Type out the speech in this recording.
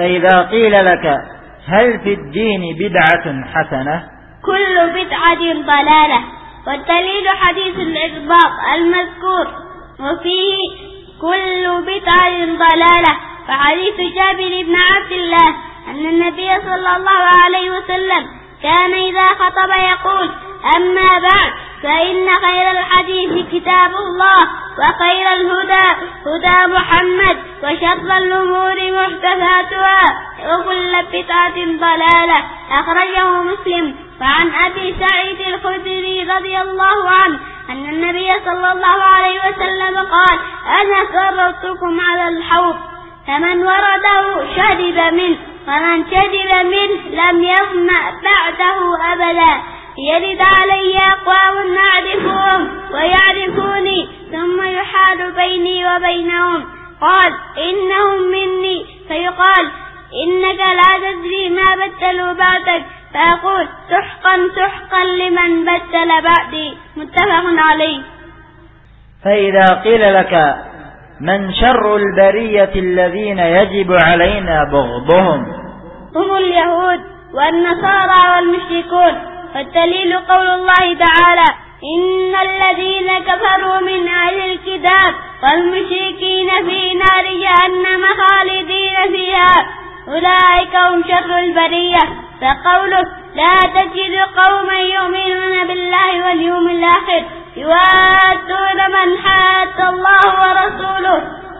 فإذا قيل لك هل في الدين بدعة حسنة؟ كل بدعة ضلالة والدليل حديث الإغباط المذكور وفيه كل بدعة ضلالة. فحديث جابر بن عبد الله أن النبي صلى الله عليه وسلم كان إذا خطب يقول أما بعد فإن خير الحديث كتاب الله. وخير الهدى هدى محمد وشر الأمور محدثاتها وكل بدعة ضلالة. أخرجه مسلم وعن أبي سعيد الخدري رضي الله عنه أن النبي صلى الله عليه وسلم قال أنا كررتكم على الحوض فمن ورده شرب منه ومن شرب منه لم يظمأ بعده أبدا. يرد علي أقوام يحال بيني وبينهم قال إنهم مني. فيقال إنك لا تدري ما بدلوا بعدك. فأقول سحقا سحقا لمن بدل بعدي. متفق عليه. فإذا قيل لك من شر البرية الذين يجب علينا بغضهم؟ هم اليهود والنصارى والمشركون. والدليل قول الله تعالى إن الذين كفروا من أهل الكتاب والمشركين في نار جهنم خالدين فيها. أولئك هم شر البرية. فقوله لا تجد قوما يؤمنون بالله واليوم الآخر. يوادون